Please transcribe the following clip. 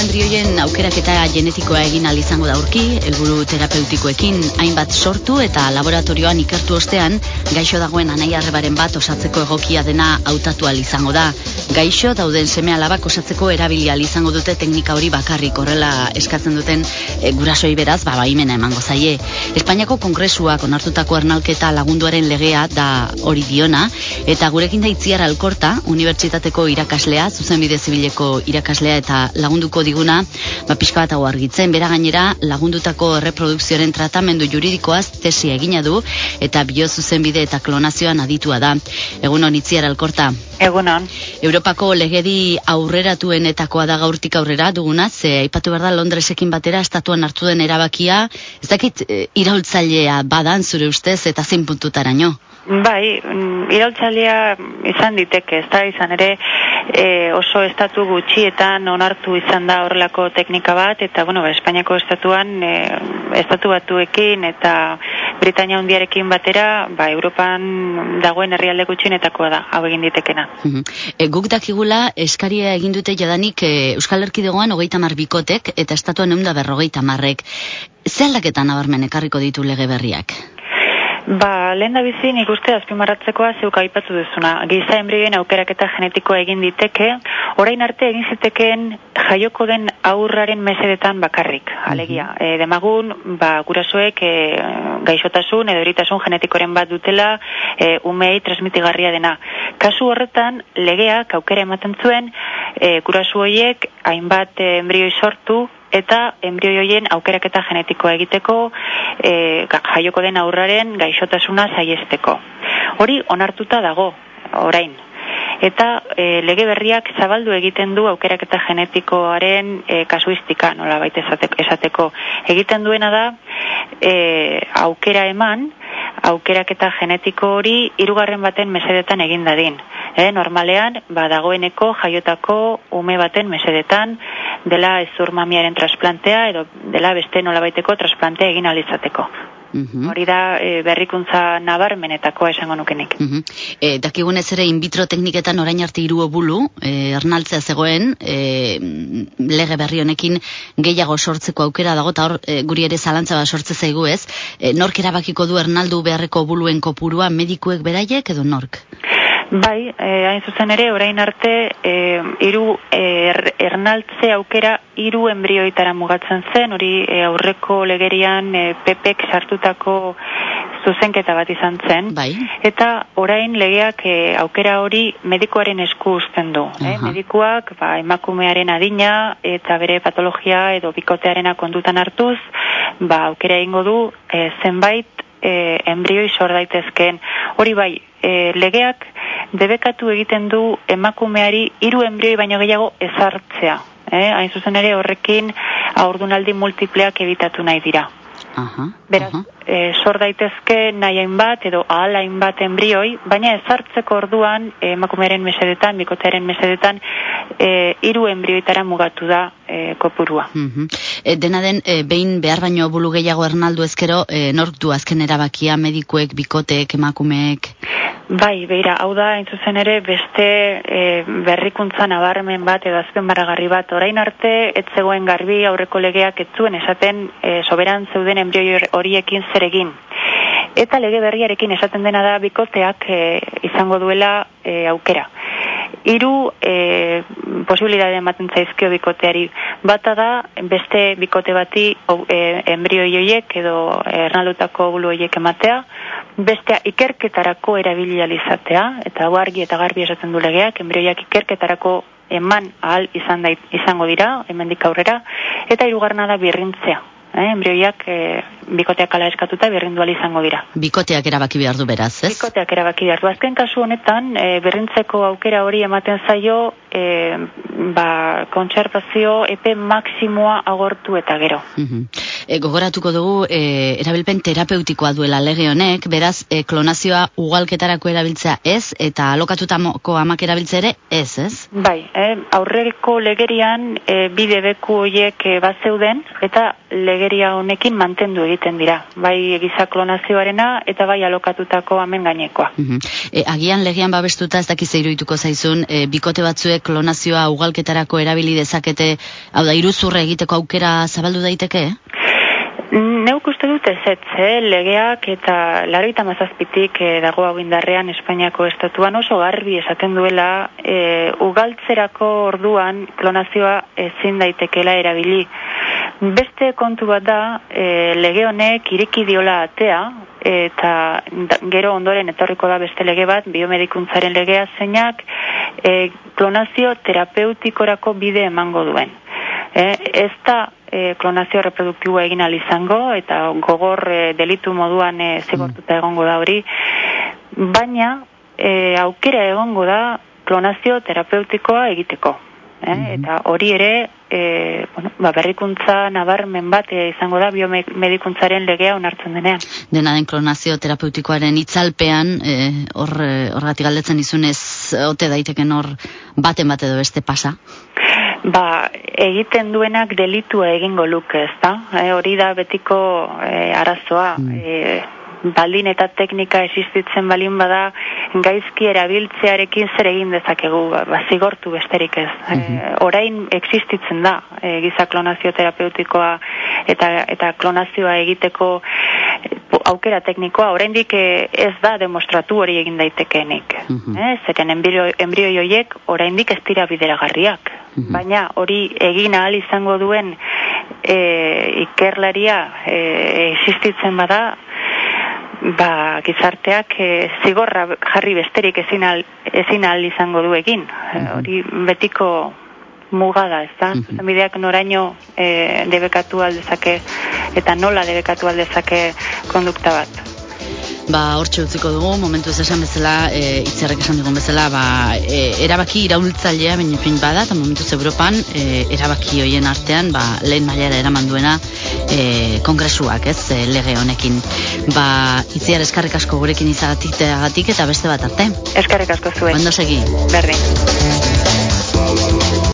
embrioien aukerak eta genetikoa egin al izango da aurki, helburu terapeutikoekin hainbat sortu eta laboratorioan ikertu ostean, gaixo dagoen anaia arrebaren bat osatzeko egokia dena hautatu al izango da. Gaixo dauden seme alabak osatzeko erabili al izango dute teknika hori bakarrik horrela eskatzen duten e, gurasoi beraz, ba, baimena emango zaie. Espainiako kongresuak onartutako ernalketa lagunduaren legea da hori diona, eta gurekin da itziar alkorta, unibertsitateko irakaslea, zuzenbide zibileko irakaslea eta lagunduko diguna, ba, pixka bat hau argitzen, bera gainera lagundutako reprodukzioaren tratamendu juridikoaz tesi egina du, eta biozuzenbide eta klonazioan aditua da. Egun hon, itziar alkorta. Egunon. Europako legedi aurreratuenetakoa da gaurtik aurrera duguna, ze aipatu behar da Londresekin batera estatuan hartu den erabakia, ez dakit e, iraultzailea badan zure ustez eta zin puntutaraino. Bai, mm, iraultzailea izan diteke, ez da izan ere e, oso estatu gutxietan onartu izan da horrelako teknika bat, eta bueno, ba, Espainiako estatuan e, estatu batuekin eta Britania hundiarekin batera, ba, Europan dagoen herrialde gutxienetakoa da, hau egin ditekena. E, guk dakigula, eskaria egin dute jadanik e, Euskal Herkidegoan hogeita mar bikotek eta estatuan egun da berrogeita marrek. Ze aldaketan nabarmen ekarriko ditu lege berriak? Ba, lehen da bizi nik uste azpimarratzekoa zeuk aipatu duzuna. Giza embrioen aukeraketa genetikoa egin diteke, orain arte egin zitekeen jaioko den aurraren mesedetan bakarrik. Alegia, e, demagun, ba, gurasoek e, gaixotasun edo eritasun genetikoren bat dutela e, umei transmitigarria dena. Kasu horretan, legeak aukera ematen zuen, e, gurasu horiek hainbat e, embrioi sortu eta embrioien aukeraketa genetikoa egiteko e, jaioko den aurraren gaixotasuna saiesteko. Hori onartuta dago, orain. Eta e, lege berriak zabaldu egiten du aukeraketa genetikoaren e, kasuistika, nola baita esateko. Egiten duena da, e, aukera eman, aukeraketa genetiko hori hirugarren baten mesedetan egin dadin. E, normalean, ba, dagoeneko jaiotako ume baten mesedetan, dela ezur mamiaren trasplantea edo dela beste nolabaiteko trasplantea egin alizateko. Mhm. Hori da e, berrikuntza nabarmenetakoa esango nukenik. -hmm. e, dakigunez ere in vitro tekniketan orain arte hiru obulu e, ernaltzea zegoen e, lege berri honekin gehiago sortzeko aukera dago eta hor e, guri ere zalantza bat sortze zaigu ez e, nork erabakiko du ernaldu beharreko obuluen kopurua medikuek beraiek edo nork? Bai, eh, hain zuzen ere, orain arte, eh, iru er, ernaltze aukera hiru embrioitara mugatzen zen, hori eh, aurreko legerian eh, pepek sartutako zuzenketa bat izan zen. Bai. Eta orain legeak eh, aukera hori medikoaren esku uzten du. Eh? Aha. Medikuak ba, emakumearen adina eta bere patologia edo bikotearena kondutan hartuz, ba, aukera egingo du eh, zenbait e, embrioi sor daitezkeen. Hori bai, e, legeak debekatu egiten du emakumeari hiru embrioi baino gehiago ezartzea. Eh? Hain zuzen ere horrekin aurdunaldi multipleak ebitatu nahi dira. Aha, Beraz, aha. e, sor daitezke nahi hainbat edo ahal hainbat embrioi, baina ezartzeko orduan e, emakumearen mesedetan, bikotearen mesedetan, e, hiru embrioitara mugatu da e, kopurua. E, dena den, e, behin behar baino bulu gehiago ernaldu ezkero, e, nork du azken erabakia medikuek, bikoteek, emakumeek? Bai, beira, hau da, hain zuzen ere, beste e, berrikuntza nabarmen bat edo azpen baragarri bat. Orain arte, ez zegoen garbi aurreko legeak ez zuen esaten e, soberan zeuden embrioi horiekin zer egin. Eta lege berriarekin esaten dena da bikoteak e, izango duela e, aukera. Hiru e, posibilitate ematen zaizkio bikoteari. Bata da beste bikote bati e, embrioi horiek edo ernaldutako bulu horiek ematea, bestea ikerketarako erabili izatea, eta hau argi eta garbi esaten du legeak, embrioiak ikerketarako eman ahal izan da, izango dira, hemendik aurrera, eta hirugarrena da birrintzea. Eh, embrioiak e, bikoteak ala eskatuta birrindu ahal izango dira. Bikoteak erabaki behar du beraz, ez? Bikoteak erabaki behar du. Azken kasu honetan, e, berrintzeko aukera hori ematen zaio, e, ba, kontserbazio epe maksimoa agortu eta gero. Mhm. E, gogoratuko dugu e, erabilpen terapeutikoa duela lege honek, beraz e, klonazioa ugalketarako erabiltzea ez, eta alokatutako amak erabiltzea ere ez, ez? Bai, eh, aurreko legerian e, bide beku horiek e, bat zeuden, eta legeria honekin mantendu egiten dira. Bai giza klonazioarena eta bai alokatutako hemen gainekoa. E, agian legean babestuta ez dakiz iruituko zaizun, e, bikote batzuek klonazioa ugalketarako erabili dezakete, hau da, iruzurre egiteko aukera zabaldu daiteke? Neuk uste dut ez eh? legeak eta laroita mazazpitik eh, dago hau indarrean Espainiako estatuan oso garbi esaten duela eh, ugaltzerako orduan klonazioa ezin daitekela erabili. Beste kontu bat da eh, lege honek iriki diola atea eta gero ondoren etorriko da beste lege bat biomedikuntzaren legea zeinak eh, klonazio terapeutikorako bide emango duen. Eh, ez da e, klonazio reproduktiboa egin izango eta gogor e, delitu moduan e, zigortuta egongo da hori, baina e, aukera egongo da klonazio terapeutikoa egiteko. Eh? Mhm. Eta hori ere, e, bueno, ba, berrikuntza nabarmen bat e, izango da biomedikuntzaren legea onartzen denean. Dena den klonazio terapeutikoaren itzalpean, e, hor, horregatik galdetzen izunez, ote daiteken hor baten bat edo beste pasa? Ba, egiten duenak delitua egingo luke, ez da? E, hori da betiko e, arazoa. Mm. E, baldin eta teknika existitzen balin bada gaizki erabiltzearekin zer egin dezakegu, ba, ba zigortu besterik ez. Mm -hmm. orain existitzen da e, giza klonazio terapeutikoa eta, eta klonazioa egiteko aukera teknikoa, oraindik ez da demostratu hori egin daitekenik. Mm -hmm. eh, zeren embrio, joiek oraindik ez dira bideragarriak. Mhm. baina hori egin ahal izango duen e, ikerlaria e, existitzen bada ba, gizarteak e, zigorra jarri besterik ezin al, ezin al izango du egin mhm. hori betiko mugada, ez da? Mm -hmm. noraino e, debekatu aldezake eta nola debekatu aldezake kondukta bat? Ba hortxe utziko dugu momentu ez esan bezala e, itzerrek esan dugun bezala ba, e, erabaki iraultzailea baina fin bada eta momentu Europan e, erabaki hoien artean ba, lehen mailara eraman duena e, kongresuak ez e, lege honekin. Ba itziar eskarrik asko gurekin izagatik eta beste bat arte. Eskarrik asko zuen ondo segi. Berdin